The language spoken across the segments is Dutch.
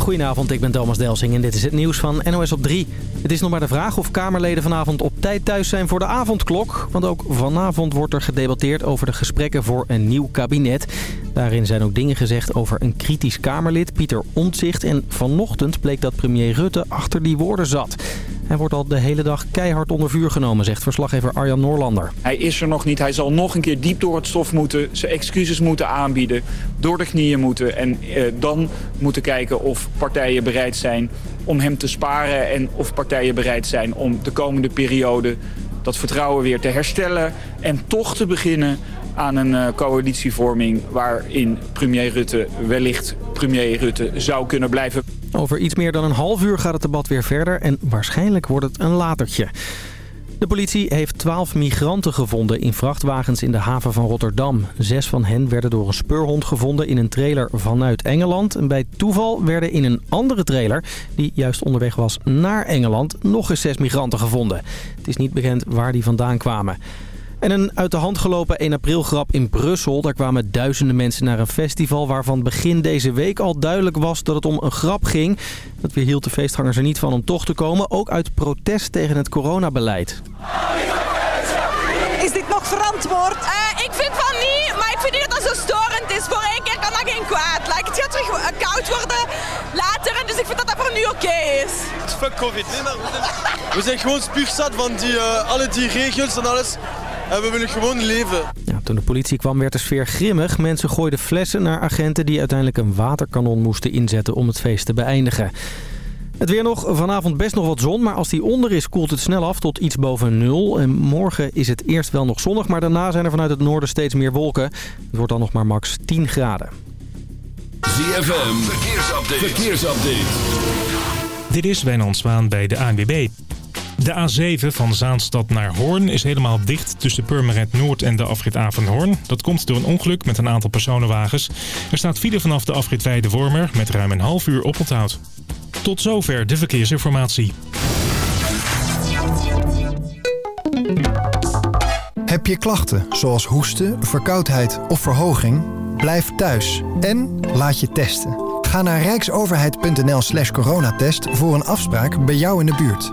Goedenavond, ik ben Thomas Delsing en dit is het nieuws van NOS op 3. Het is nog maar de vraag of Kamerleden vanavond op tijd thuis zijn voor de avondklok. Want ook vanavond wordt er gedebatteerd over de gesprekken voor een nieuw kabinet. Daarin zijn ook dingen gezegd over een kritisch Kamerlid, Pieter Omtzigt. En vanochtend bleek dat premier Rutte achter die woorden zat. Hij wordt al de hele dag keihard onder vuur genomen, zegt verslaggever Arjan Noorlander. Hij is er nog niet. Hij zal nog een keer diep door het stof moeten. Zijn excuses moeten aanbieden. Door de knieën moeten. En eh, dan moeten kijken of partijen bereid zijn om hem te sparen. En of partijen bereid zijn om de komende periode dat vertrouwen weer te herstellen. En toch te beginnen aan een uh, coalitievorming waarin premier Rutte wellicht premier Rutte zou kunnen blijven. Over iets meer dan een half uur gaat het debat weer verder en waarschijnlijk wordt het een latertje. De politie heeft twaalf migranten gevonden in vrachtwagens in de haven van Rotterdam. Zes van hen werden door een speurhond gevonden in een trailer vanuit Engeland. En bij toeval werden in een andere trailer, die juist onderweg was naar Engeland, nog eens zes migranten gevonden. Het is niet bekend waar die vandaan kwamen. En een uit de hand gelopen 1 april grap in Brussel. Daar kwamen duizenden mensen naar een festival waarvan begin deze week al duidelijk was dat het om een grap ging. Dat weerhield de feestgangers er niet van om toch te komen. Ook uit protest tegen het coronabeleid. Is dit nog verantwoord? Uh, ik vind van niet, maar ik vind niet dat dat zo storend is. Voor één keer kan dat geen kwaad. Like, het gaat terug koud worden later, dus ik vind dat dat voor nu oké is. Fuck covid, nee maar we zijn gewoon spuugzat van die, uh, alle die regels en alles. En we willen gewoon leven. Ja, toen de politie kwam werd de sfeer grimmig. Mensen gooiden flessen naar agenten die uiteindelijk een waterkanon moesten inzetten om het feest te beëindigen. Het weer nog. Vanavond best nog wat zon, maar als die onder is koelt het snel af tot iets boven nul. En morgen is het eerst wel nog zonnig, maar daarna zijn er vanuit het noorden steeds meer wolken. Het wordt dan nog maar max 10 graden. ZFM, verkeersupdate. verkeersupdate. Dit is Wijnand Zwaan bij de ANWB. De A7 van Zaanstad naar Hoorn is helemaal dicht tussen Purmerend Noord en de afrit Avenhoorn. Dat komt door een ongeluk met een aantal personenwagens. Er staat file vanaf de afrit Weide-Wormer met ruim een half uur oponthoud. Tot zover de verkeersinformatie. Heb je klachten zoals hoesten, verkoudheid of verhoging? Blijf thuis en laat je testen. Ga naar rijksoverheid.nl slash coronatest voor een afspraak bij jou in de buurt.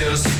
Celsius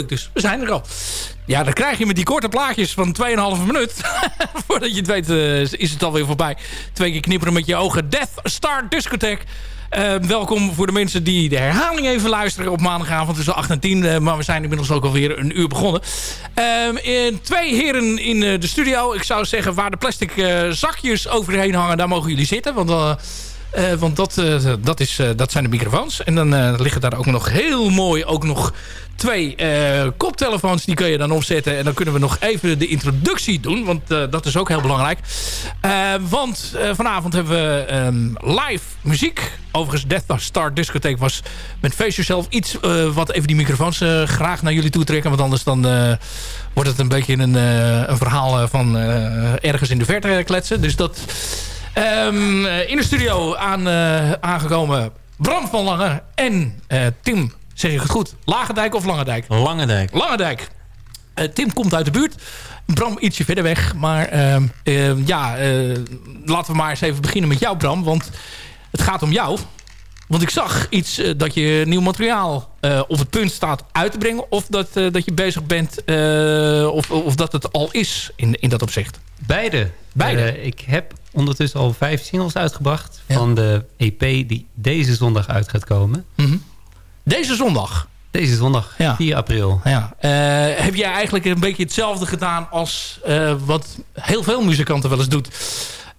dus. We zijn er al. Ja, dan krijg je met die korte plaatjes van 2,5 minuut. Voordat je het weet uh, is het alweer voorbij. Twee keer knipperen met je ogen. Death Star Discotheque. Uh, welkom voor de mensen die de herhaling even luisteren op maandagavond tussen 8 en 10. Uh, maar we zijn inmiddels ook alweer een uur begonnen. In twee heren in de studio. Ik zou zeggen waar de plastic zakjes overheen hangen, daar mogen jullie zitten. Want... Uh, want dat, uh, dat, is, uh, dat zijn de microfoons. En dan liggen daar ook nog heel mooi ook nog twee koptelefoons. Die kun je dan opzetten. En dan kunnen we nog even de introductie doen. Want dat is ook heel belangrijk. want vanavond hebben we um, live muziek. Overigens Death Star Discotheek was met Face Yourself iets... wat even die microfoons graag naar jullie toe trekken. Want anders dan wordt het een beetje een, een verhaal van ergens in de verte kletsen. Dus dat... Um, in de studio aan, uh, aangekomen Bram van Lange en uh, Tim, zeg ik het goed, Lagendijk of Langendijk? Langendijk. Langendijk. Tim komt uit de buurt. Bram ietsje verder weg. Maar ehm, ja, laten we maar eens even beginnen met jou Bram. Want het gaat om jou. Want ik zag iets dat je nieuw materiaal op het punt staat uit te brengen. Of dat, dat je bezig bent, of, of dat het al is in, in dat opzicht. Beide. Beide. ik heb ondertussen al vijf singles uitgebracht... Ja. van de EP die deze zondag uit gaat komen. Mm -hmm. Deze zondag? Deze zondag, ja. 4 april. Ja. Uh, heb jij eigenlijk een beetje hetzelfde gedaan... als uh, wat heel veel muzikanten wel eens doet?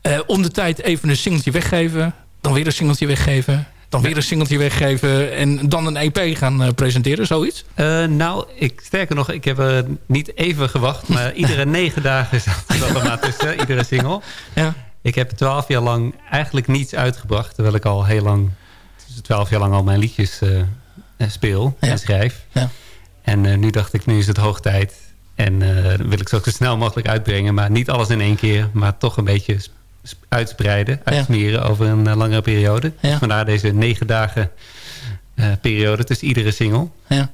Uh, om de tijd even een singeltje weggeven... dan weer een singeltje weggeven dan weer een singeltje weggeven en dan een EP gaan presenteren, zoiets? Uh, nou, ik, sterker nog, ik heb er niet even gewacht, maar iedere negen dagen zat er maar tussen, iedere single. Ja. Ik heb twaalf jaar lang eigenlijk niets uitgebracht, terwijl ik al heel lang, twaalf jaar lang al mijn liedjes uh, speel ja. en schrijf. Ja. En nu dacht ik, nu is het hoog tijd. En wil ik ze ook zo snel mogelijk uitbrengen, maar niet alles in één keer, maar toch een beetje uitspreiden, uitsmeren ja. over een uh, langere periode. Dus vandaar deze negen dagen uh, periode tussen iedere single. Ja,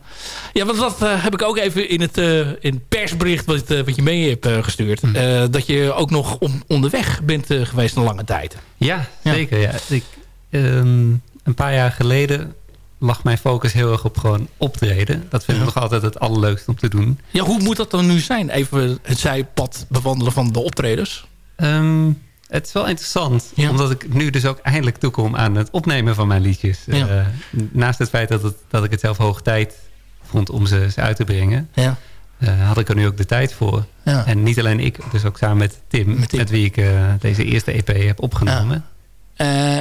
ja want dat uh, heb ik ook even in het, in persbericht wat, wat je mee hebt gestuurd. Mm. dat je ook nog om, onderweg bent geweest een lange tijd. Ja, zeker. Ja. Ik, um, een paar jaar geleden lag mijn focus heel erg op gewoon optreden. Dat vind ik nog altijd het allerleukste om te doen. Ja, hoe moet dat dan nu zijn? Even het zijpad bewandelen van de optredens. Um, het is wel interessant, ja. omdat ik nu dus ook eindelijk toekom aan het opnemen van mijn liedjes. Ja. Uh, naast het feit dat, het, dat ik het zelf hoog tijd vond om ze, ze uit te brengen... Ja. Uh, had ik er nu ook de tijd voor. En niet alleen ik, dus ook samen met Tim, met, Tim. met wie ik uh, deze eerste EP heb opgenomen.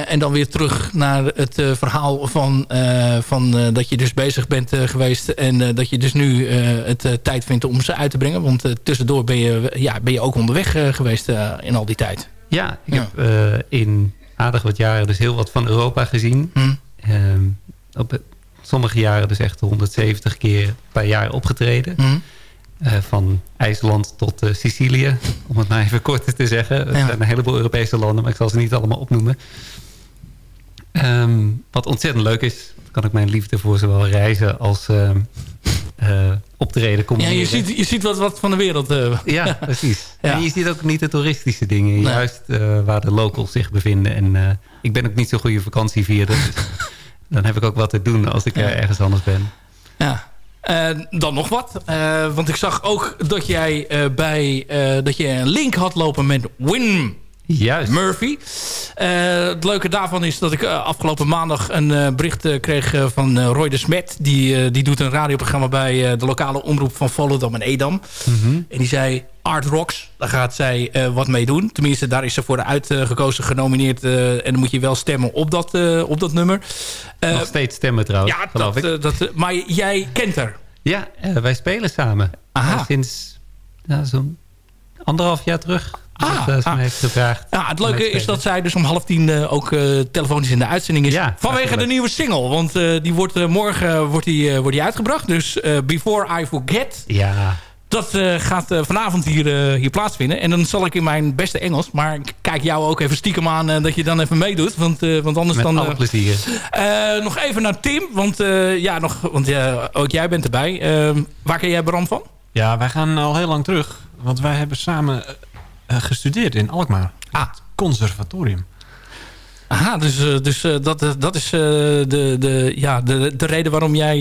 En dan weer terug naar het verhaal van, van dat je dus bezig bent geweest... en dat je dus nu het tijd vindt om ze uit te brengen. Want tussendoor ben je, ja, ben je ook onderweg geweest in al die tijd. Ja, ik Ja. heb in aardig wat jaren dus heel wat van Europa gezien. Hm. Um, op sommige jaren dus echt 170 keer per jaar opgetreden. Hm. Uh, van IJsland tot uh, Sicilië, om het maar even kort te zeggen. Het Ja. zijn een heleboel Europese landen, maar ik zal ze niet allemaal opnoemen. Ehm, wat ontzettend leuk is, kan ik mijn liefde voor zowel reizen als eh, optreden Ja, combineren. je ziet, je ziet wat, wat van de wereld. eh. Ja, precies. Ja. En je ziet ook niet de toeristische dingen. Nee. Juist eh, waar de locals zich bevinden. En ik ben ook niet zo'n goede vakantievierder. dus dan heb ik ook wat te doen als ik Ja. ergens anders ben. Ja. Dan nog wat. Want ik zag ook dat jij bij dat je een link had lopen met Win Juist. Murphy. Eh, het leuke daarvan is dat ik eh, afgelopen maandag een eh, bericht kreeg van Roy de Smet. Die, die doet een radioprogramma bij de lokale omroep van Volendam en Edam. Mhm. En die zei, Art Rocks, daar gaat zij wat mee doen. Tenminste, daar is ze voor de uitgekozen genomineerd. en dan moet je wel stemmen op dat, op dat nummer. Nog steeds stemmen trouwens, ja, geloof dat, ik. dat, maar jij kent haar. Ja, wij spelen samen. Aha. Sinds ja, zo'n anderhalf jaar terug. Ah, dat eh, ze ah. me heeft gevraagd. Ja, het leuke is dat zij dus om half tien eh, ook eh, telefonisch in de uitzending is. Ja, vanwege de nieuwe single. Want eh, die wordt, morgen wordt die, eh, wordt die uitgebracht. Dus eh, Before I Forget. Ja, Dat uh, gaat uh, vanavond hier, uh, hier plaatsvinden. En dan zal ik in mijn beste Engels... maar ik kijk jou ook even stiekem aan dat je dan even meedoet. Want, want anders Met dan... alle plezier. nog even naar Tim. Want, ja, nog, want ook jij bent erbij. waar ken jij Bram van? Ja, wij gaan al heel lang terug. Want wij hebben samen gestudeerd in Alkmaar. Ah. conservatorium. Aha, dus, uh, dus uh, dat, dat is de, de, ja, de, de reden waarom jij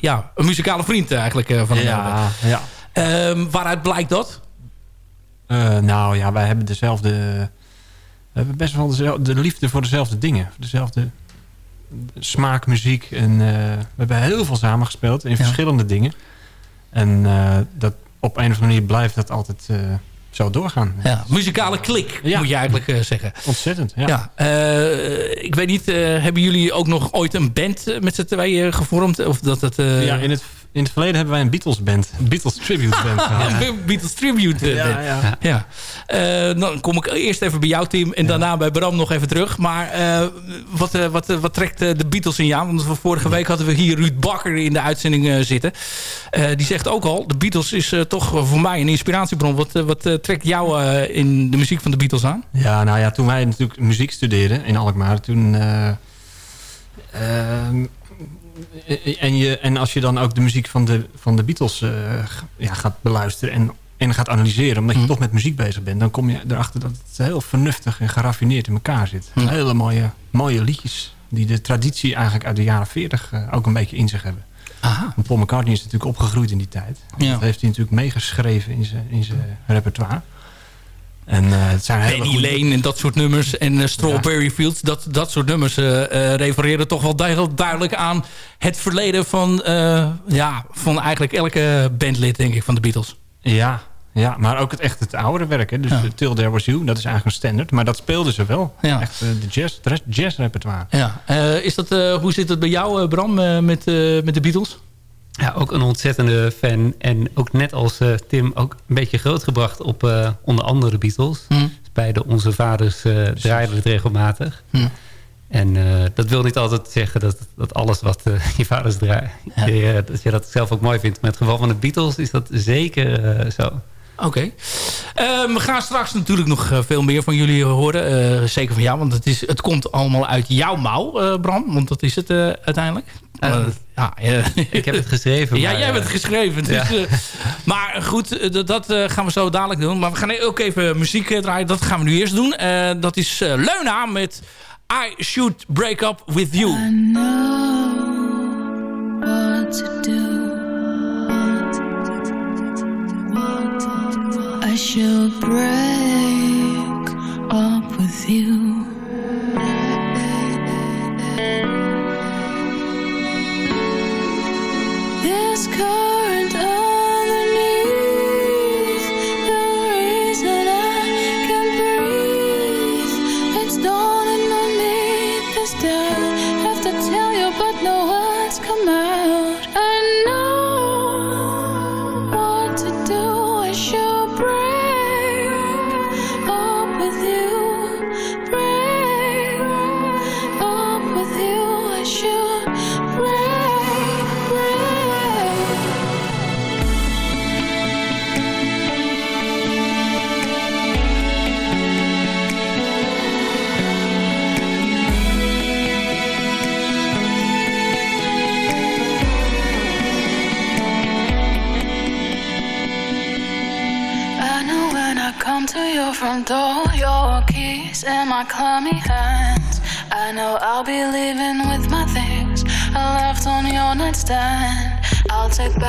ja, een muzikale vriend eigenlijk van hem ja, bent. Ja. Ehm, waaruit blijkt dat? nou ja, wij hebben dezelfde... We hebben best wel dezelfde, de liefde voor dezelfde dingen. Dezelfde smaak, muziek. En, we hebben heel veel samengespeeld in ja. verschillende dingen. En dat, op een of andere manier blijft dat altijd zo doorgaan. Ja, muzikale klik, ja. moet je eigenlijk uh, zeggen. Ontzettend, ja. ja uh, ik weet niet, uh, hebben jullie ook nog ooit een band met z'n tweeën gevormd? Of dat het, Ja, in het, in het verleden hebben wij een Beatles band. Een Beatles tribute band ja. Beatles tribute ja, ja. ja. dan kom ik eerst even bij jou, Tim. En daarna bij Bram nog even terug. Maar wat, wat, wat trekt de Beatles in jou? Want vorige week hadden we hier Ruud Bakker in de uitzending zitten. die zegt ook al, de Beatles is toch voor mij een inspiratiebron. Wat, wat trekt jou uh, in de muziek van de Beatles aan? Ja, nou ja, toen wij natuurlijk muziek studeerden in Alkmaar, toen... Uh, uh, en, je, en als je dan ook de muziek van de, van de Beatles ja, gaat beluisteren en, en gaat analyseren... omdat je mm. toch met muziek bezig bent... dan kom je erachter dat het heel vernuftig en geraffineerd in elkaar zit. Mm. Hele mooie, mooie liedjes die de traditie eigenlijk uit de jaren 40 ook een beetje in zich hebben. Aha. Paul McCartney is natuurlijk opgegroeid in die tijd. Ja. Dat heeft hij natuurlijk meegeschreven in zijn, in zijn repertoire. En uh, het zijn hele Penny Lane en dat soort nummers. En uh, Strawberry ja. Fields, dat, dat soort nummers uh, refereren toch wel duidelijk aan het verleden van, ja, van eigenlijk elke bandlid, denk ik, van de Beatles. Ja, ja, maar ook het echt het oudere werk. Hè? Dus ja. Till There Was You, dat is eigenlijk een standaard. Maar dat speelden ze wel. Ja. Echt de jazz, het jazz repertoire. Ja. is dat, hoe zit het bij jou, Bram, met, met de Beatles? Ja, ook een ontzettende fan. En ook net als uh, Tim ook een beetje grootgebracht op uh, onder andere de Beatles. Mm. Beide onze vaders uh, draaiden het regelmatig. Mm. En dat wil niet altijd zeggen dat, dat alles wat je vaders draaien... Ja. Dat je dat zelf ook mooi vindt. Maar in het geval van de Beatles is dat zeker zo. Oké. Okay. Uh, we gaan straks natuurlijk nog uh, veel meer van jullie horen. Uh, zeker van jou, want het, is, het komt allemaal uit jouw mouw, Bram. Want dat is het uiteindelijk. ja, ik heb het geschreven. ja, maar, jij hebt het geschreven. Dus, ja. maar goed, dat, dat gaan we zo dadelijk doen. Maar we gaan ook even muziek draaien. Dat gaan we nu eerst doen. dat is Leuna met I Should Break Up With You. I know what to do. Should break up with you.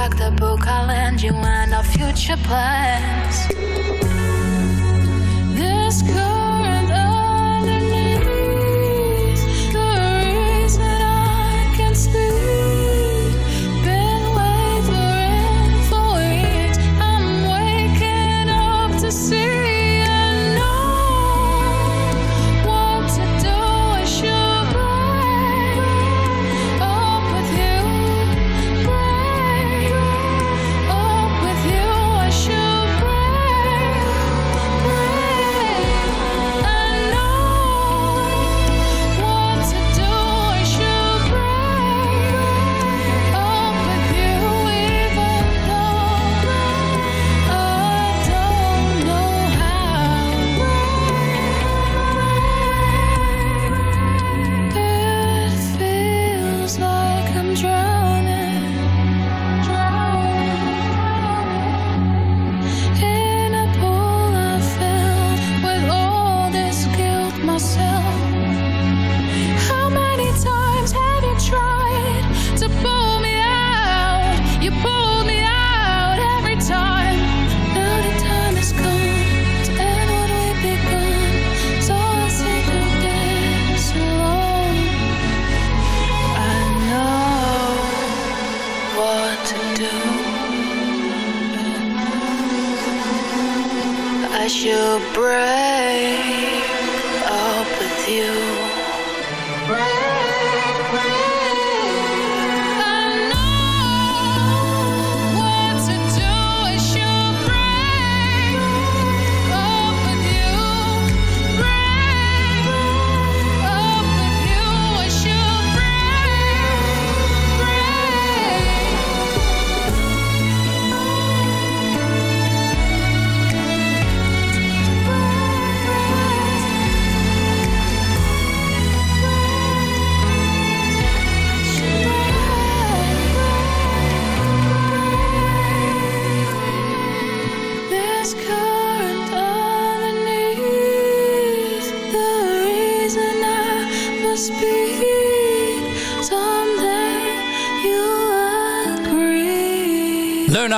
Back the book I'll lend you and our future plans.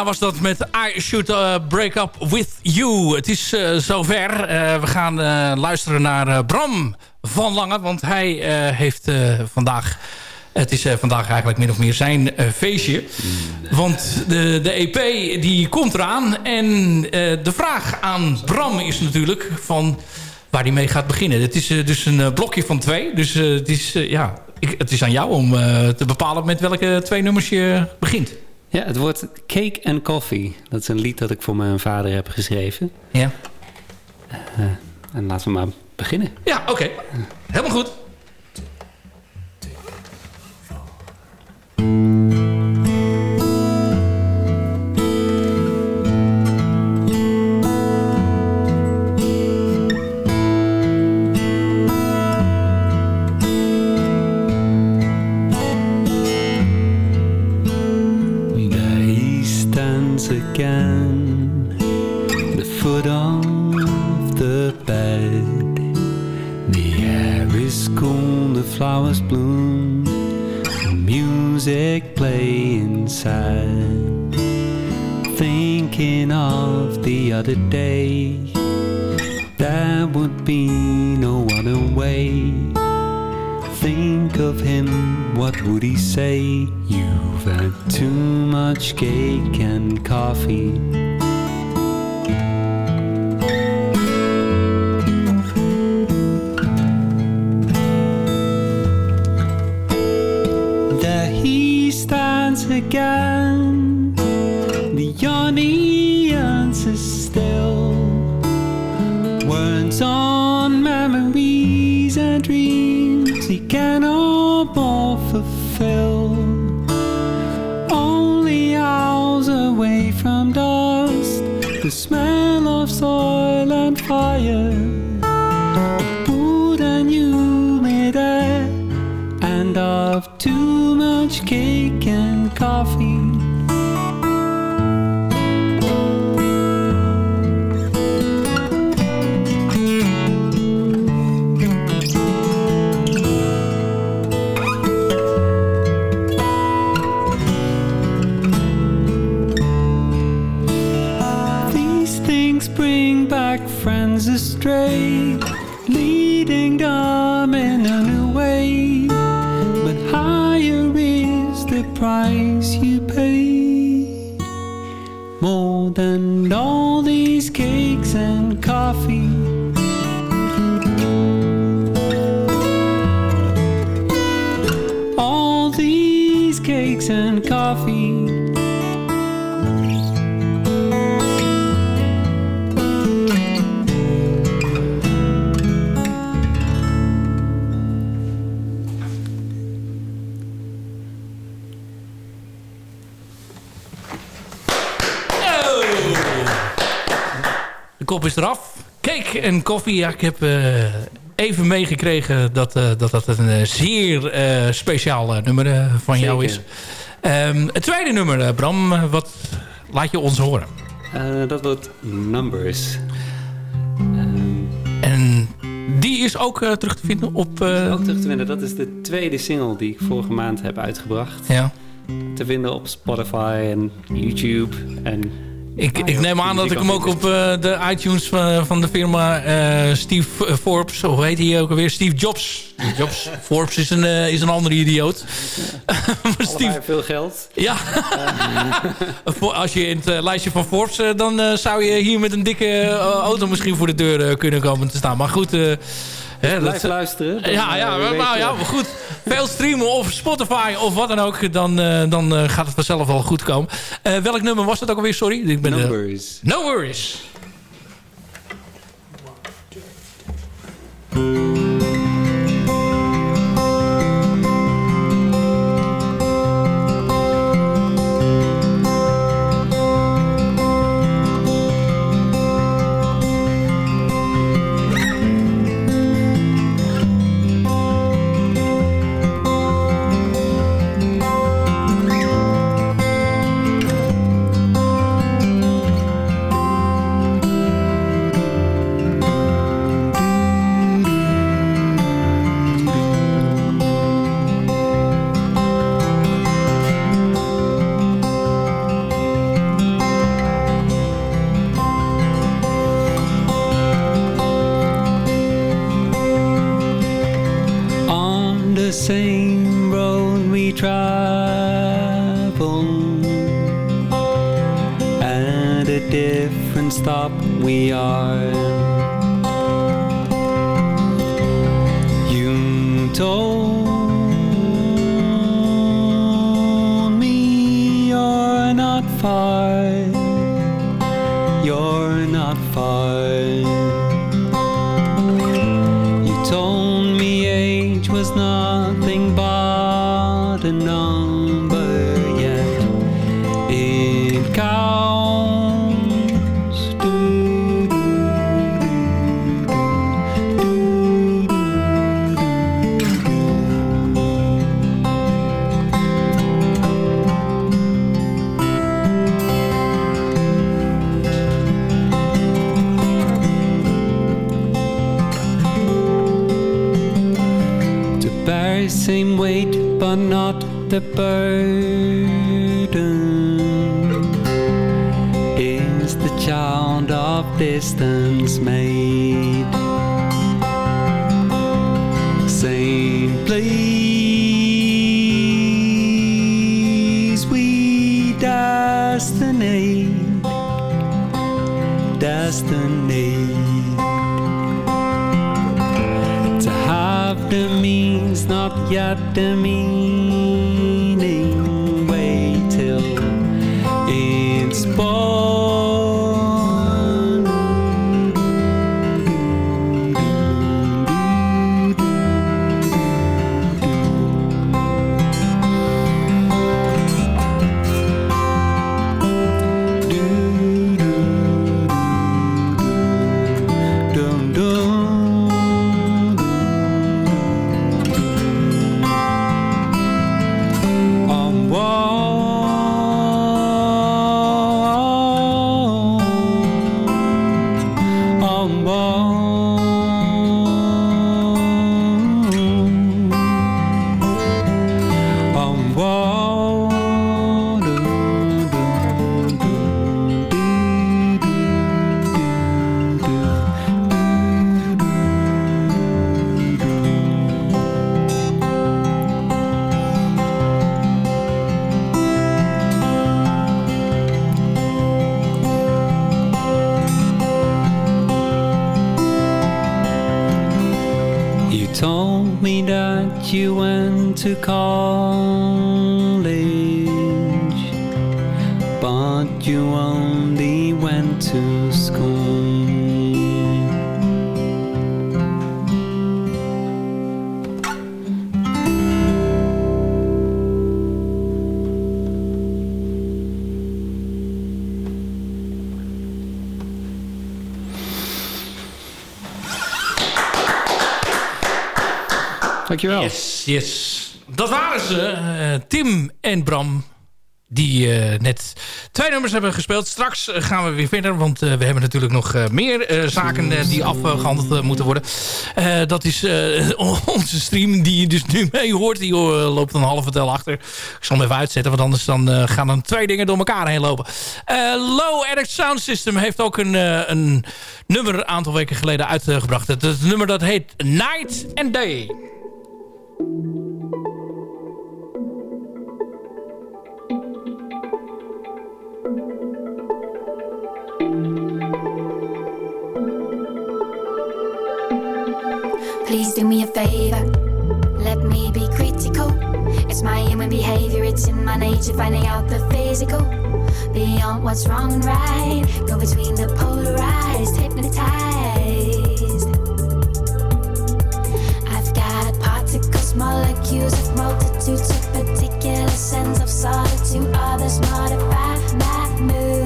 Was dat met I Should uh, Break Up With You. Het is uh, zover. Uh, we gaan luisteren naar Bram van Lange. Want hij heeft vandaag... Het is vandaag eigenlijk min of meer zijn feestje. Want de, de EP die komt eraan. En de vraag aan Bram is natuurlijk van waar hij mee gaat beginnen. Het is dus een blokje van twee. Dus het, is, ja, ik, het is aan jou om te bepalen met welke twee nummers je begint. Ja, het wordt Cake and Coffee. Dat is een lied dat ik voor mijn vader heb geschreven. Ja. Uh, en laten we maar beginnen. Ja, oké. Okay. Helemaal goed. Dust the smell of soil and fire. Of and humid air and of too much cake and coffee Is eraf. Cake en koffie. Ja, ik heb uh, even meegekregen dat, uh, dat dat een uh, zeer speciaal nummer van Zeker. jou is. Um, het tweede nummer, Bram. wat laat je ons horen? dat wordt Numbers. En die is ook terug te vinden op... Ook terug te vinden. Dat is de tweede single die ik vorige maand heb uitgebracht. Ja. Te vinden op Spotify en YouTube en Ik, ik neem aan dat ik hem ook op eh, de iTunes van, van de firma eh, Steve Forbes, hoe heet hij ook alweer? Steve Jobs. Steve Jobs. Forbes is een, eh, is een andere idioot. maar Steve... veel geld. Ja. Als je in het lijstje van Forbes, dan zou je hier met een dikke auto misschien voor de deur kunnen komen te staan. Maar goed... Hè, blijf luisteren. ja, ja, maar, nou, ja, maar goed. Veel streamen of Spotify of wat dan ook. Dan, uh, dan uh, gaat het vanzelf wel goed komen. Uh, welk nummer was dat ook alweer? Sorry. Ik ben, no worries. No worries. The burden is the child of distance you when to call. Dankjewel. Yes, yes. Dat waren ze. Uh, Tim en Bram die net twee nummers hebben gespeeld. Straks gaan we weer verder, want we hebben natuurlijk nog meer zaken die afgehandeld moeten worden. dat is onze stream die je dus nu mee hoort. Die loopt een halve tel achter. Ik zal hem even uitzetten, want anders dan, gaan dan twee dingen door elkaar heen lopen. Low Edit Sound System heeft ook een, een nummer een aantal weken geleden uitgebracht. Het, het nummer dat heet Night and Day. Please do me a favor. Let me be critical. It's my human behavior, it's in my nature, finding out the physical. Beyond what's wrong and right. Go between the polarized, hypnotized. Of multitudes of particular sense of solitude. Others modify my mood.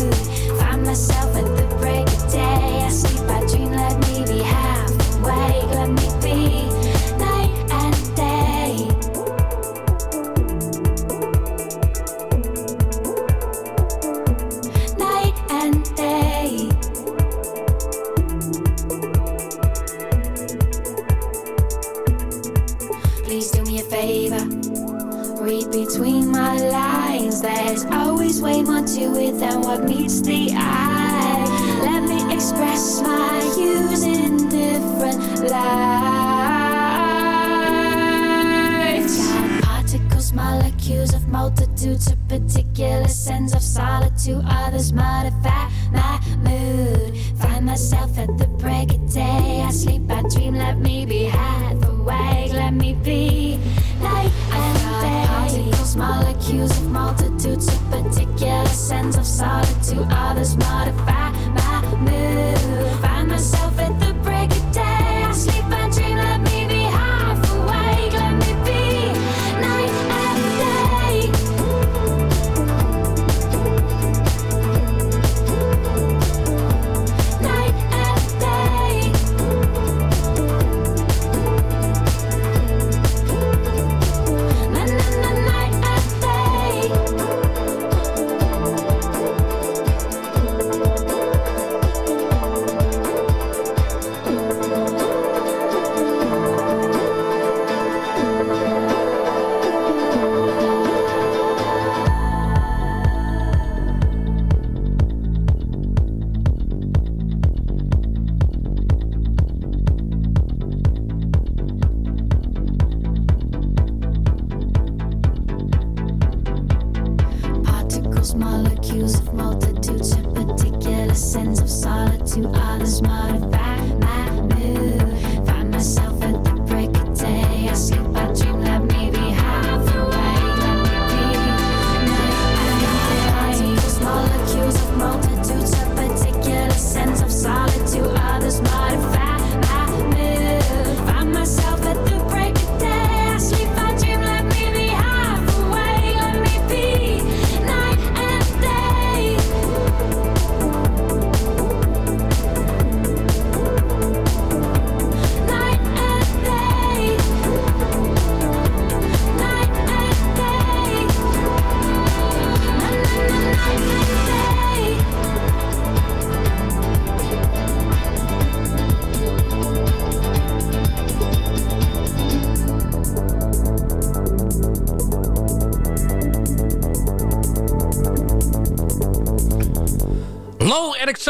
Molecules of multitudes, a particular sense of solitude. Others modify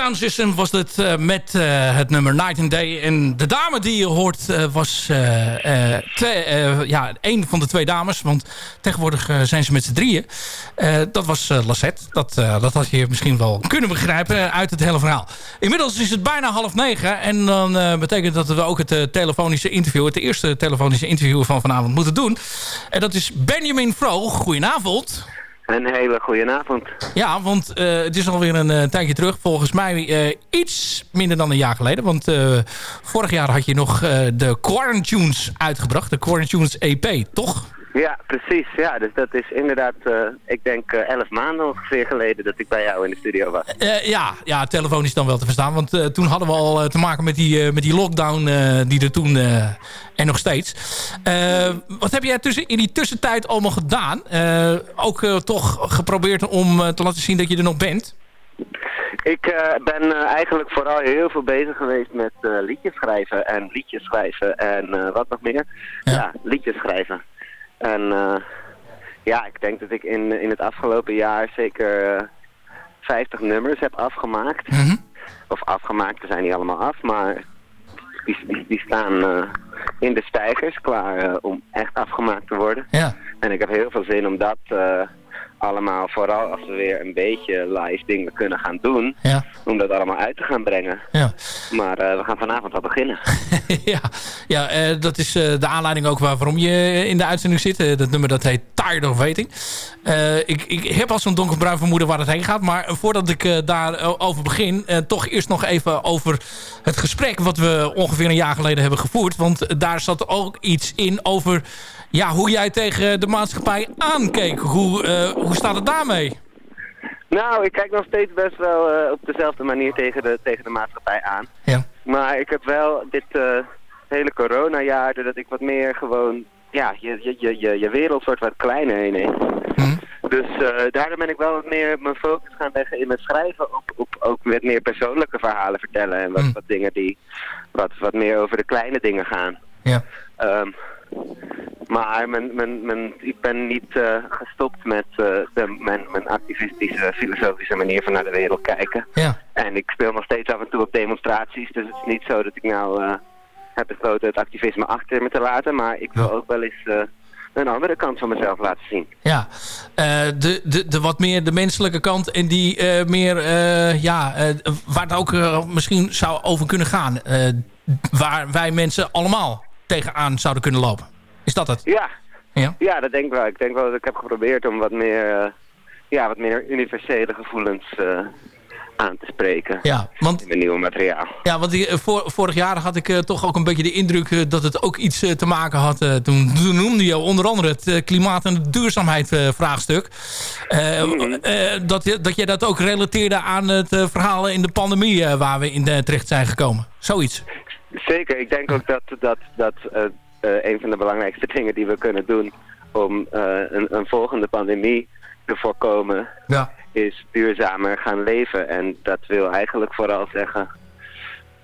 Was het eh, met eh, het nummer Night and Day. En de dame die je hoort eh, was ja, een van de twee dames. Want tegenwoordig zijn ze met z'n drieën. Dat was Lassette. Dat, dat had je misschien wel kunnen begrijpen uit het hele verhaal. Inmiddels is het bijna half negen. En dan betekent dat we ook het telefonische interview... het eerste telefonische interview van vanavond moeten doen. En dat is Benjamin Vroog. Goedenavond. Een hele goede avond. Ja, want eh, het is alweer een eh, tijdje terug. Volgens mij eh, iets minder dan een jaar geleden. Want vorig jaar had je nog de Quarantunes uitgebracht. De Quarantunes EP, toch? Ja, precies. Ja, dus dat is inderdaad, eh, ik denk eh, elf maanden ongeveer geleden dat ik bij jou in de studio was. Eh, ja, ja, telefonisch dan wel te verstaan. Want toen hadden we al te maken met die, met die lockdown die er toen en nog steeds. Wat heb jij tussen, in die tussentijd allemaal gedaan? Ook toch geprobeerd om te laten zien dat je er nog bent? Ik ben eigenlijk vooral heel veel bezig geweest met eh, liedjes schrijven en liedjes schrijven en wat nog meer. Ja, liedjes schrijven. En eh, ja, ik denk dat ik in, in het afgelopen jaar zeker eh 50 nummers heb afgemaakt. Of afgemaakt, ze zijn niet allemaal af, maar die, die, die staan eh, in de stijgers klaar eh, om echt afgemaakt te worden. Ja. En ik heb heel veel zin om dat eh, allemaal, vooral als we weer een beetje live dingen kunnen gaan doen, Ja. om dat allemaal uit te gaan brengen. Ja. Maar eh, we gaan vanavond al beginnen. ja, ja eh, dat is eh, de aanleiding ook waar- waarom je in de uitzending zit. Dat nummer dat heet Tired of Waiting. Ik, ik heb al zo'n donkerbruin vermoeden waar het heen gaat. Maar voordat ik daarover begin... toch eerst nog even over het gesprek... wat we ongeveer een jaar geleden hebben gevoerd. Want daar zat ook iets in over... Ja, hoe jij tegen de maatschappij aankeek. Hoe, eh, hoe staat het daarmee? Nou, ik kijk nog steeds best wel eh, op dezelfde manier tegen de, tegen de maatschappij aan. Ja. Maar ik heb wel dit eh, hele coronajaar, doordat ik wat meer gewoon, ja, je, je, je, je, je wereld wordt wat kleiner ineens. Dus eh, daardoor ben ik wel wat meer mijn focus gaan leggen in het schrijven op, op ook met meer persoonlijke verhalen vertellen. En wat, wat dingen die wat, wat meer over de kleine dingen gaan. Ja. Ehm, maar mijn, mijn, mijn, ik ben niet eh, gestopt met eh, de, mijn, mijn activistische, filosofische manier van naar de wereld kijken. Ja. En ik speel nog steeds af en toe op demonstraties, dus het is niet zo dat ik nou eh, heb besloten het activisme achter me te laten. Maar ik wil ook wel eens een andere kant van mezelf laten zien. Ja, de, de, de wat meer de menselijke kant en die meer, ja, waar het ook misschien zou over kunnen gaan. Waar wij mensen allemaal tegenaan zouden kunnen lopen. Is dat het? Ja. Ja. Ja, dat denk ik wel. Ik denk wel dat ik heb geprobeerd om wat meer, eh, ja, wat meer universele gevoelens eh, aan te spreken. Ja, want... In mijn nieuwe materiaal. Ja, want die, eh, vorig jaar had ik toch ook een beetje de indruk dat het ook iets te maken had. toen, toen noemde je onder andere het klimaat- en duurzaamheid vraagstuk. Eh, eh, dat, je- dat jij dat ook relateerde aan het verhaal in de pandemie waar we in terecht zijn gekomen. Zoiets. Zeker, ik denk ook dat, dat, dat eh, een van de belangrijkste dingen die we kunnen doen om eh, een, een volgende pandemie te voorkomen, Ja. is duurzamer gaan leven. En dat wil eigenlijk vooral zeggen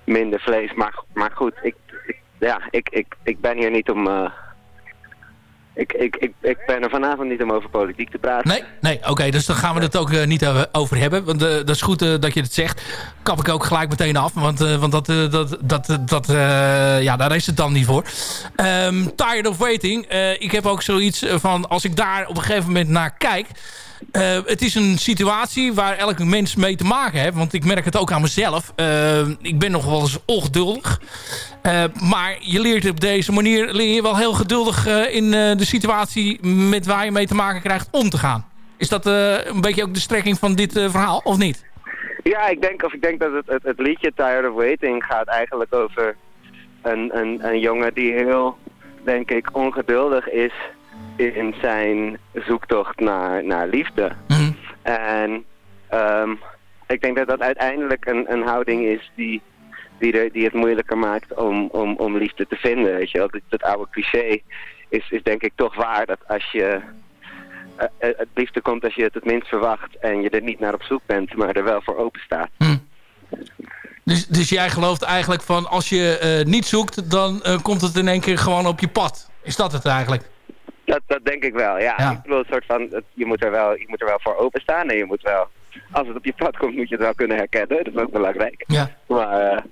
minder vlees. Maar, maar goed, ik, ik, ja, ik, ik, ik ben hier niet om... ik, ik, ik, ik ben er vanavond niet om over politiek te praten. Nee, nee oké, dus dan gaan we het ook eh, niet over hebben. Want eh, dat is goed eh, dat je het zegt. Kap ik ook gelijk meteen af. Want, want dat, dat, dat, ja, daar is het dan niet voor. Ehm, tired of waiting. Ik heb ook zoiets van, als ik daar op een gegeven moment naar kijk... eh, het is een situatie waar elke mens mee te maken heeft. Want ik merk het ook aan mezelf. Eh, ik ben nog wel eens ongeduldig. Eh, maar je leert op deze manier leer je wel heel geduldig in de situatie met waar je mee te maken krijgt om te gaan. Is dat een beetje ook de strekking van dit verhaal, of niet? Ja, ik denk, of ik denk dat het, het, het liedje Tired of Waiting gaat eigenlijk over een, een, een jongen die heel, denk ik, ongeduldig is in zijn zoektocht naar, naar liefde. En ehm, ik denk dat dat uiteindelijk een, een houding is die, die, er, die het moeilijker maakt om, om, om liefde te vinden. Weet je wel? Dat, dat oude cliché is, is denk ik toch waar dat als je... eh, eh, het liefde komt als je het het minst verwacht en je er niet naar op zoek bent, maar er wel voor open staat. Dus, dus jij gelooft eigenlijk van als je eh, niet zoekt, dan komt het in één keer gewoon op je pad. Is dat het eigenlijk? Dat, dat denk ik wel, ja. Ik bedoel, een soort van, je moet, er wel, je moet er wel voor openstaan en je moet wel, als het op je pad komt, moet je het wel kunnen herkennen. Dat is ook belangrijk. Ja. Maar, eh,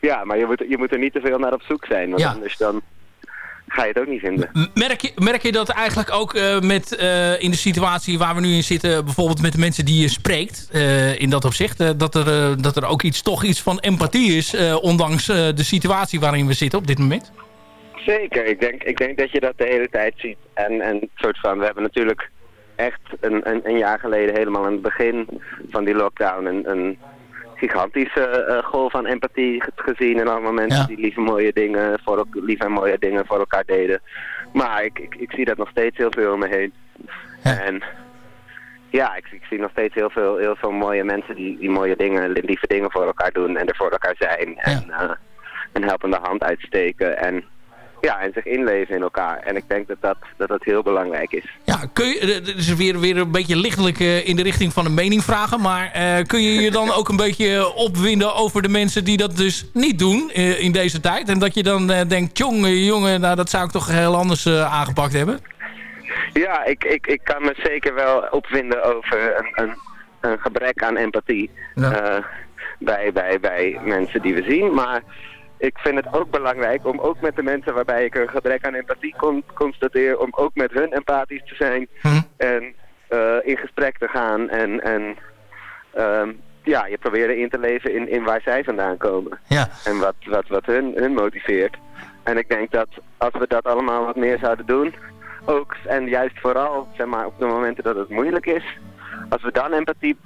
ja, maar je moet, je moet er niet te veel naar op zoek zijn, want Ja. anders dan ga je het ook niet vinden. Merk je, merk je dat eigenlijk ook eh, met, eh, in de situatie waar we nu in zitten... bijvoorbeeld met de mensen die je spreekt in dat opzicht... dat, er, dat er ook iets, toch iets van empathie is... ondanks de situatie waarin we zitten op dit moment? Zeker, ik denk, ik denk dat je dat de hele tijd ziet. En, en soort van, we hebben natuurlijk echt een, een, een jaar geleden helemaal aan het begin van die lockdown een, een gigantische eh, golf van empathie ge- gezien. En allemaal mensen die lieve mooie dingen voor lieve en mooie dingen voor elkaar deden. Maar ik, ik, ik zie dat nog steeds heel veel om me heen. En ja, ik, ik zie nog steeds heel veel, heel veel mooie mensen die, die mooie dingen, lieve dingen voor elkaar doen en er voor elkaar zijn. En eh, een helpende hand uitsteken en, ja, en zich inleven in elkaar. En ik denk dat dat, dat, dat heel belangrijk is. Ja, kun je, eh, dit is weer, weer een beetje lichtelijk eh, in de richting van een mening vragen. Maar eh, kun je je dan ook een beetje opwinden over de mensen die dat dus niet doen in deze tijd? En dat je dan denkt, jongen, jongen, nou, dat zou ik toch heel anders aangepakt hebben? Ja, ik, ik, ik kan me zeker wel opwinden over een, een, een gebrek aan empathie bij, bij, bij mensen die we zien. Maar ik vind het ook belangrijk om ook met de mensen waarbij ik een gebrek aan empathie con constateer, om ook met hun empathisch te zijn en eh, in gesprek te gaan en, en ehm, ja, je proberen in te leven in, in waar zij vandaan komen. Ja. En wat, wat, wat hun, hun motiveert. En ik denk dat als we dat allemaal wat meer zouden doen, ook en juist vooral zeg maar, op de momenten dat het moeilijk is, als we dan empathie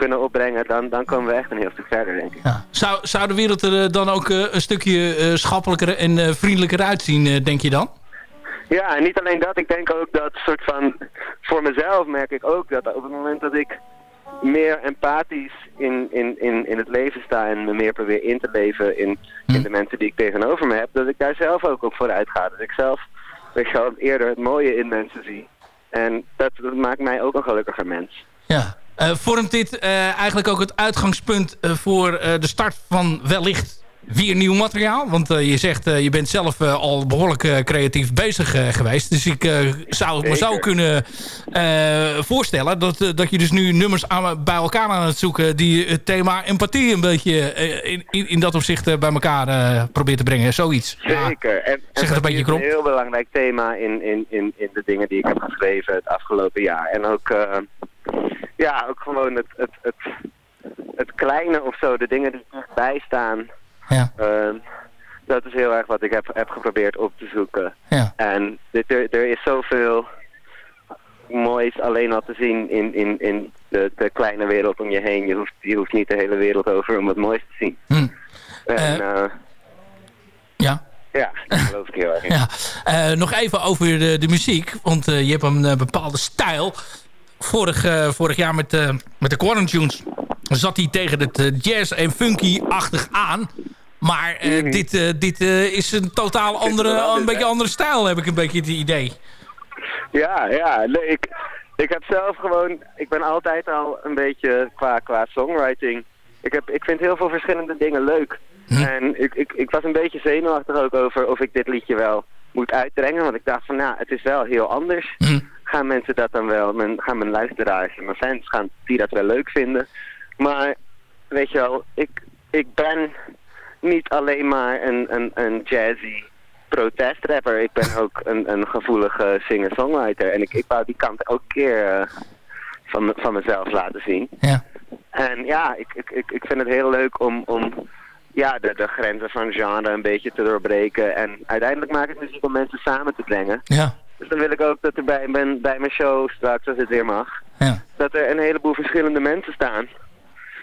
kunnen opbrengen, dan, dan komen we echt een heel stuk verder, denk ik. Zou, zou de wereld er eh, dan ook eh, een stukje eh, schappelijker en vriendelijker uitzien, denk je dan? Ja, en niet alleen dat, ik denk ook dat soort van, voor mezelf merk ik ook dat op het moment dat ik meer empathisch in, in, in, in het leven sta en me meer probeer in te leven in, in de mensen die ik tegenover me heb, dat ik daar zelf ook op vooruit ga. Dat ik zelf, weet je wel, eerder het mooie in mensen zie. En dat, dat maakt mij ook een gelukkiger mens. Ja. Eh, vormt dit eh, eigenlijk ook het uitgangspunt eh, voor de start van wellicht weer nieuw materiaal? Want je zegt, je bent zelf al behoorlijk eh, creatief bezig geweest. Dus ik zou me zo kunnen voorstellen dat, dat je dus nu nummers aan, bij elkaar aan het zoeken... die het thema empathie een beetje in, in, in dat opzicht bij elkaar probeert te brengen. Zoiets. Ja. Zeker. En, Zeg het en een beetje is krom. een heel belangrijk thema in, in, in, in de dingen die ik heb geschreven het afgelopen jaar. En ook, ja, ook gewoon het, het, het, het kleine of zo, de dingen die dichtbij staan. Ja. Ehm, dat is heel erg wat ik heb, heb geprobeerd op te zoeken. Ja. En dit, er, er is zoveel moois alleen al te zien in, in, in de, de kleine wereld om je heen. Je hoeft, je hoeft niet de hele wereld over om het moois te zien. Hm. En, eh, ja. Ja, daar geloof ik heel erg. Ja. Eh, nog even over de, de muziek. Want eh, je hebt een eh, bepaalde stijl. Vorig, eh, vorig jaar met, eh, met de Quarantunes zat hij tegen het eh, jazz en funky-achtig aan. Maar eh, dit, dit is een totaal andere, een beetje andere stijl, heb ik een beetje het idee. Ja, ja. Nee, ik, ik heb zelf gewoon... Ik ben altijd al een beetje qua, qua songwriting... Ik, heb, ik vind heel veel verschillende dingen leuk. En ik, ik, ik was een beetje zenuwachtig ook over of ik dit liedje wel moet uitbrengen. Want ik dacht van, nou, het is wel heel anders. Gaan mensen dat dan wel... Mijn, gaan mijn luisteraars en mijn fans, gaan die dat wel leuk vinden? Maar, weet je wel, ik, ik ben niet alleen maar een, een, een jazzy protestrapper. Ik ben ook een, een gevoelige singer-songwriter. En ik, ik wou die kant ook een keer eh, van, me- van mezelf laten zien. Ja. En ja, ik, ik, ik, ik vind het heel leuk om, om ja, de, de grenzen van genre een beetje te doorbreken. En uiteindelijk maak ik muziek om mensen samen te brengen. Ja. Dus dan wil ik ook dat er bij, mijn- bij mijn show straks, als het weer mag, Ja. dat er een heleboel verschillende mensen staan.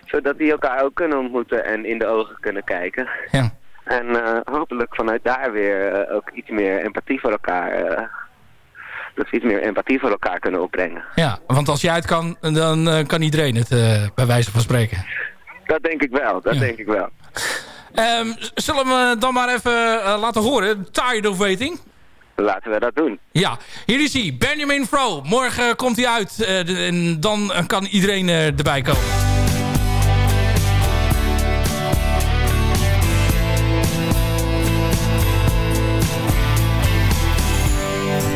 Zodat die elkaar ook kunnen ontmoeten en in de ogen kunnen kijken. Ja. En eh, hopelijk vanuit daar weer eh, ook iets meer empathie voor elkaar... dat we iets meer empathie voor elkaar kunnen opbrengen. Ja, want als jij het kan, dan kan iedereen het, bij wijze van spreken. Dat denk ik wel, dat denk ik wel. Ehm, zullen we dan maar even laten horen? Tired of Waiting? Laten we dat doen. Ja, hier is hij, Benjamin Fro. Morgen komt hij uit eh, en dan kan iedereen eh, erbij komen.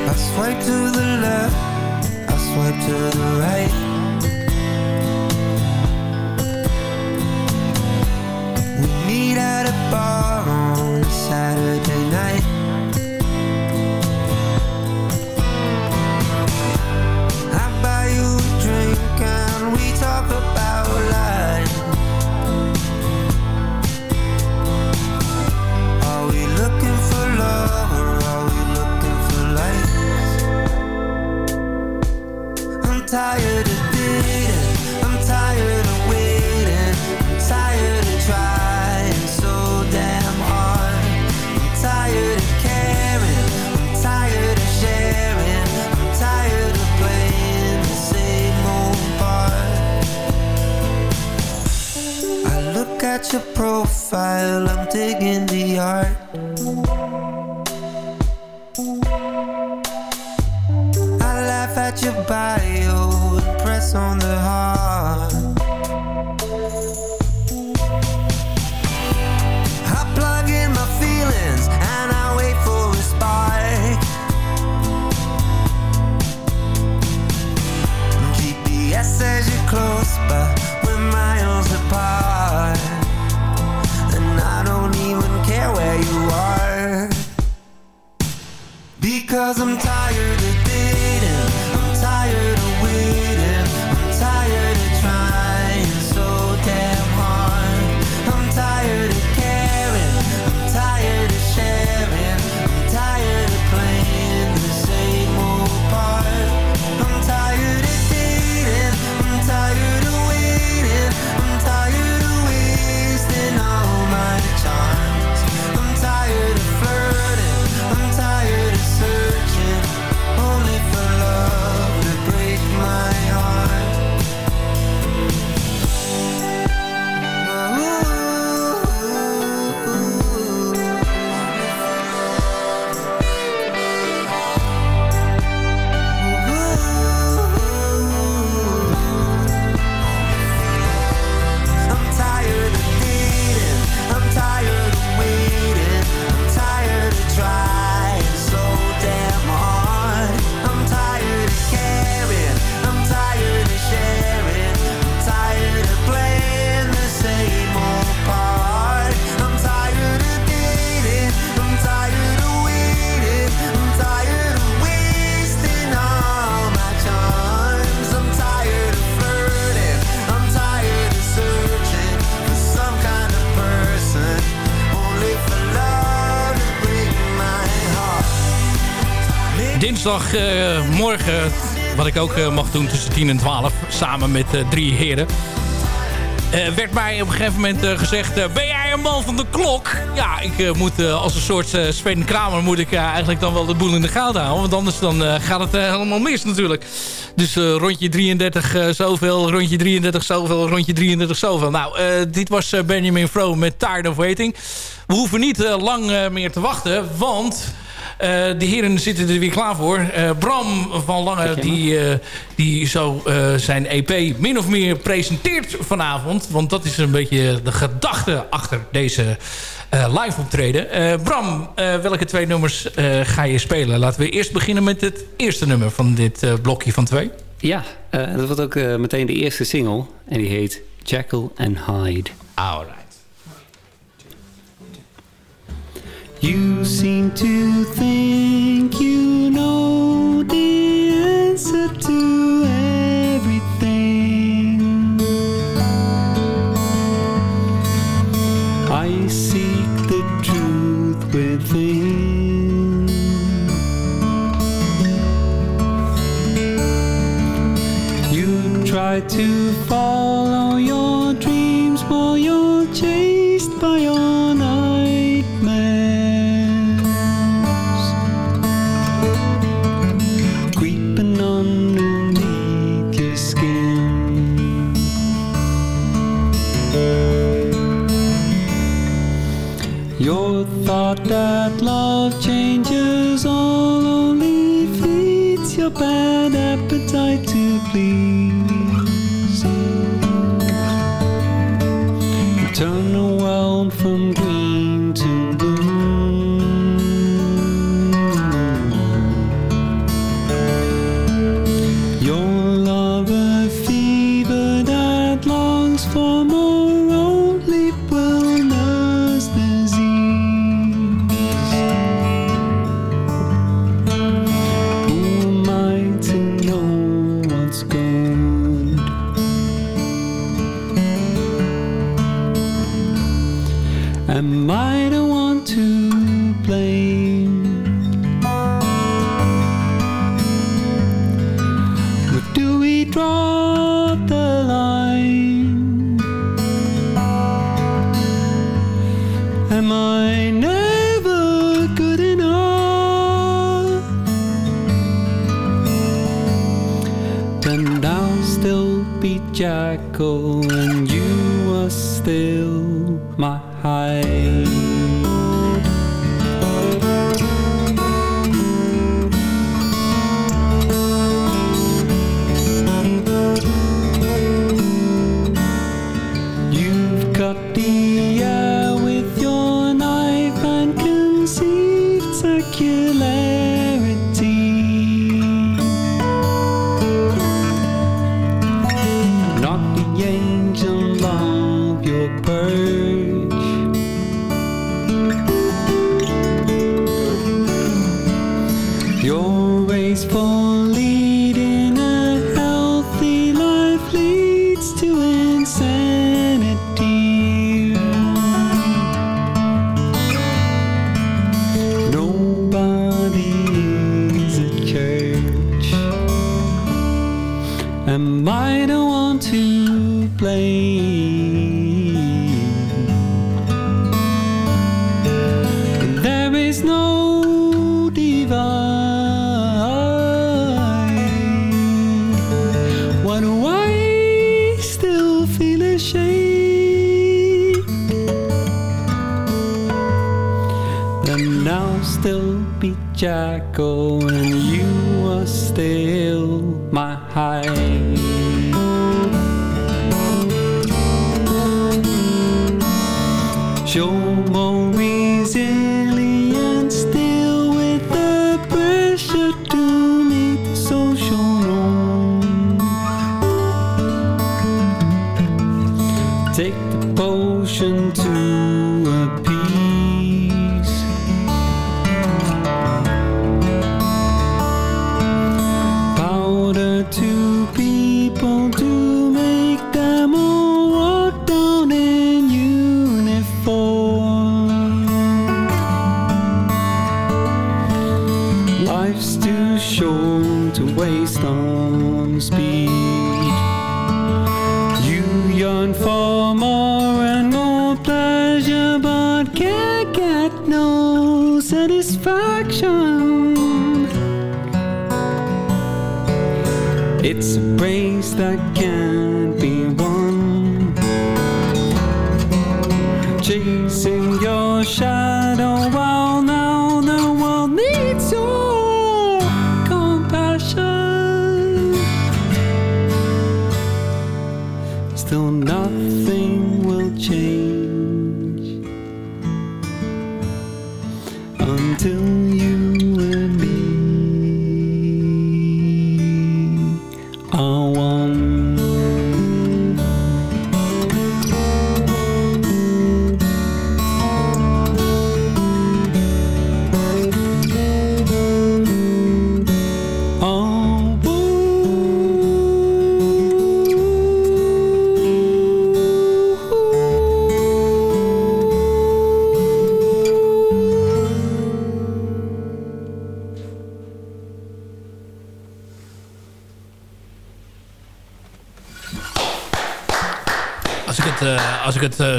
I swipe to the left, I swipe to the right. We meet at a bar on a Saturday night. Dinsdagmorgen, wat ik ook eh, mag doen tussen 10 en 12, samen met eh, drie heren. Eh, werd mij op een gegeven moment eh, gezegd, eh, ben jij een man van de klok? Ja, ik eh, moet eh, als een soort eh, Sven Kramer moet ik eh, eigenlijk dan wel de boel in de gaten houden. Want anders dan eh, gaat het eh, helemaal mis natuurlijk. Dus eh, rondje 33 eh, zoveel, rondje 33 zoveel, rondje 33 zoveel. Nou, eh, dit was eh, Benjamin Fro met Tired of Waiting. We hoeven niet eh, lang eh, meer te wachten, want... eh, de heren zitten er weer klaar voor. Eh, Bram van Lange die, eh, die zo eh, zijn EP min of meer presenteert vanavond. Want dat is een beetje de gedachte achter deze eh, live optreden. Eh, Bram, eh, welke twee nummers eh, ga je spelen? Laten we eerst beginnen met het eerste nummer van dit eh, blokje van twee. Ja, eh, dat wordt ook meteen de eerste single. En die heet Jackal and Hyde. Alright. You seem to think you know my hide.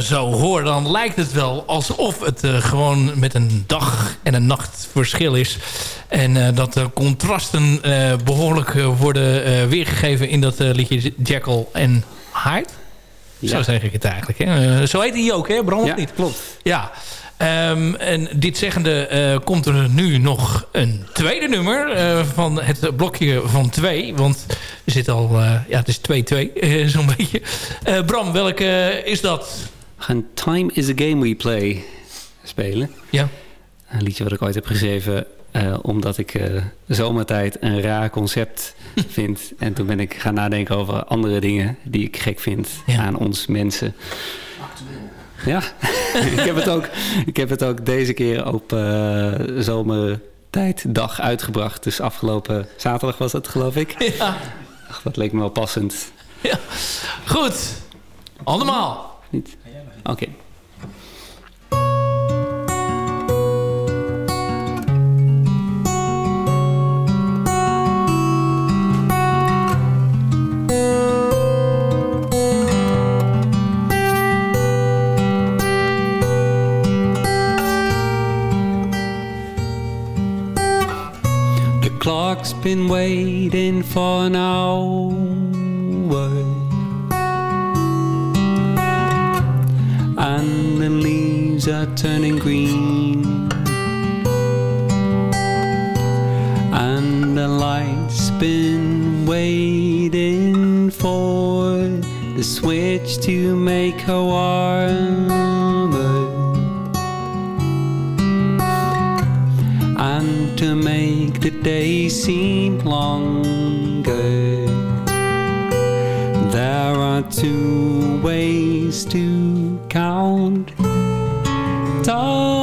Zo hoor, dan lijkt het wel alsof het eh, gewoon met een dag en een nacht verschil is. En eh, dat de contrasten eh, behoorlijk eh, worden eh, weergegeven in dat eh, liedje Jekyll en Hyde. Zo zeg ik het eigenlijk. Hè? Eh, zo heet hij ook, hè? Bram, Ja, niet? klopt. Ja. Ehm, en dit zeggende eh, komt er nu nog een tweede nummer eh, van het blokje van twee. Want we zitten al, eh, ja, het is 2-2, eh, zo'n beetje. Bram, welke is dat? We gaan Time is a Game We Play spelen. Ja. Een liedje wat ik ooit heb geschreven omdat ik zomertijd een raar concept vind. En toen ben ik gaan nadenken over andere dingen die ik gek vind aan ons mensen. Ja, ik, heb het ook, ik heb het ook deze keer op eh zomertijddag uitgebracht. Dus afgelopen zaterdag was dat, geloof ik. Ja. Ach, dat leek me wel passend. Goed. Allemaal. Niet? Oké. Clock's been waiting for an hour. and the leaves are turning green. And the light's been waiting for the switch to make her warmer. To make the day seem longer. There are two ways to count. Time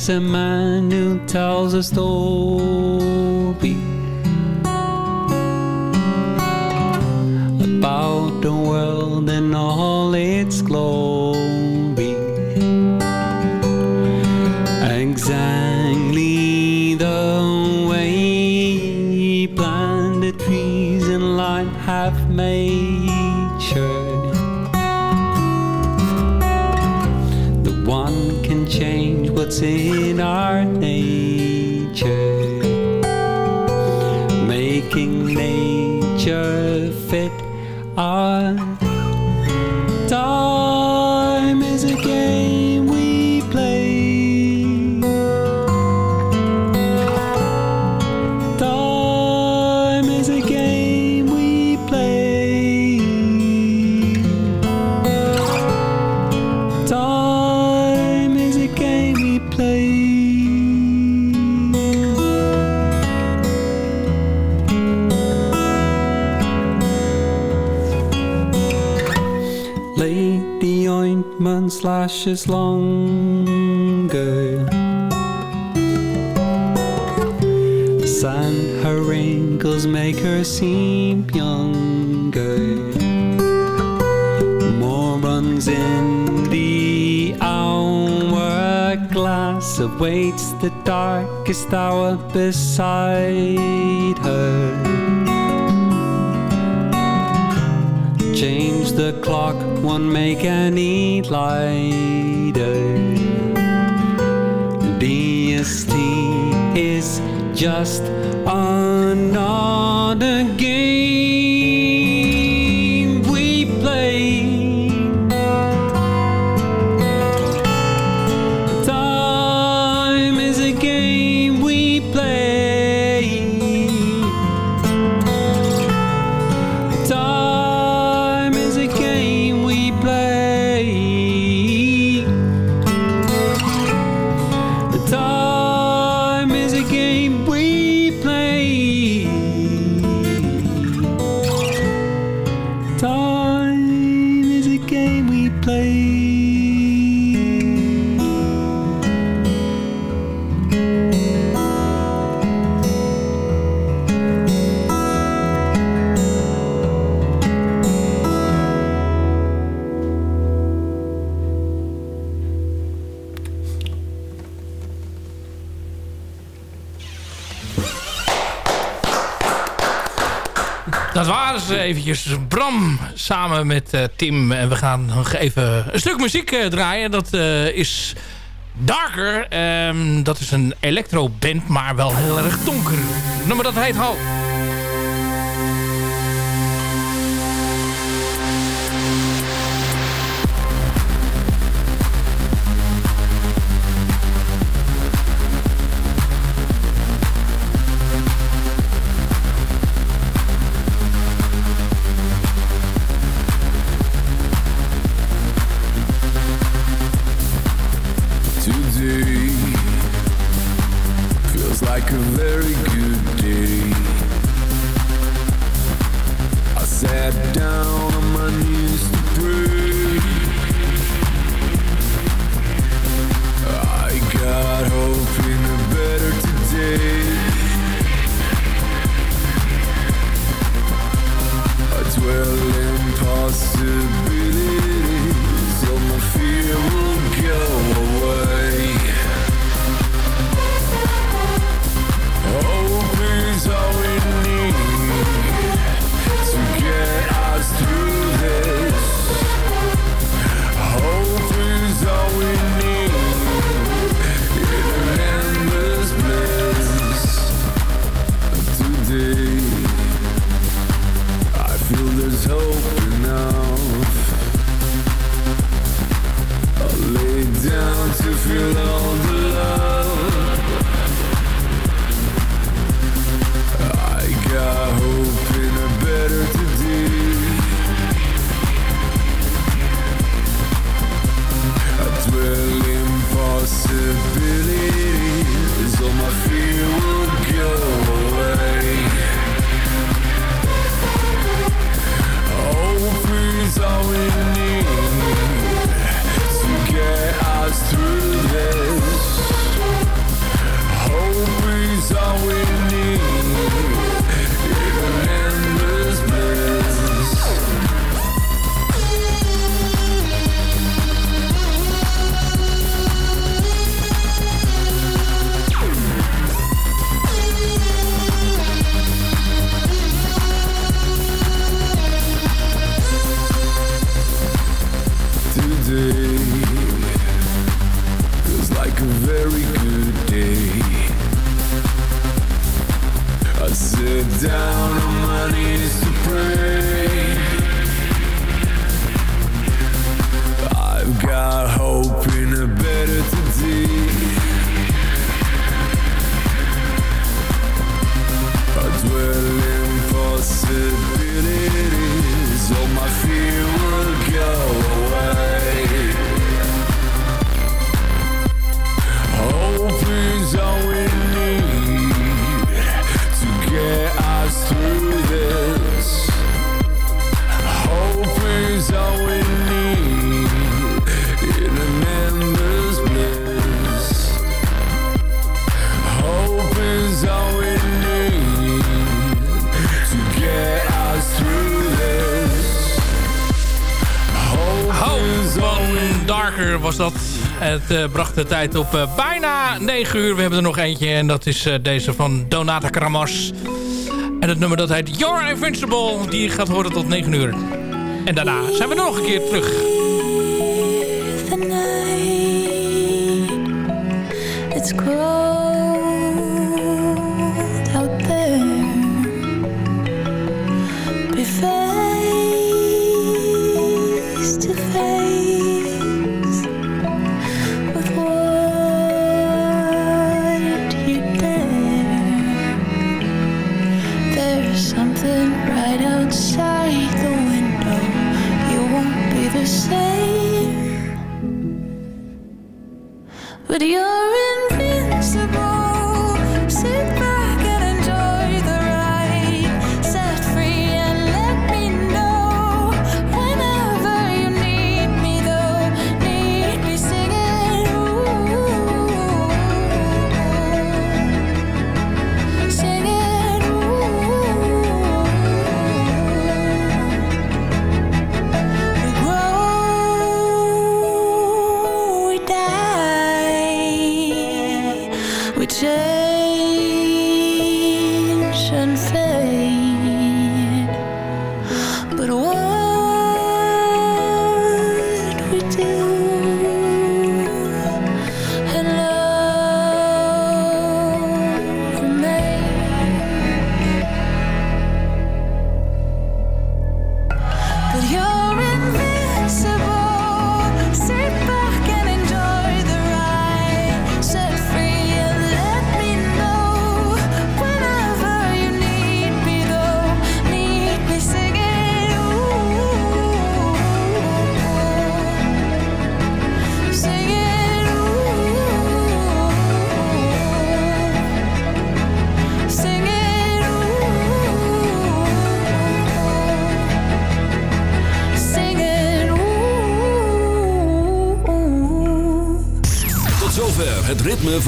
There's a man who tells a slashes longer. Sand her wrinkles make her seem younger. More runs in the hourglass awaits the darkest hour beside her. Change the clock, one make any lighter. DST is just another game eventjes. Bram samen met eh, Tim. En we gaan nog even een stuk muziek eh, draaien. Dat eh, is Darker. Ehm, dat is een electro-band, maar wel heel erg donker. Het nummer dat heet Hoop. het eh, bracht de tijd op eh, bijna 9 uur. We hebben er nog eentje en dat is eh, deze van Donata Kramas. En het nummer dat heet 'Your Invincible. Die gaat horen tot 9 uur. En daarna zijn we nog een keer terug. same, but you're.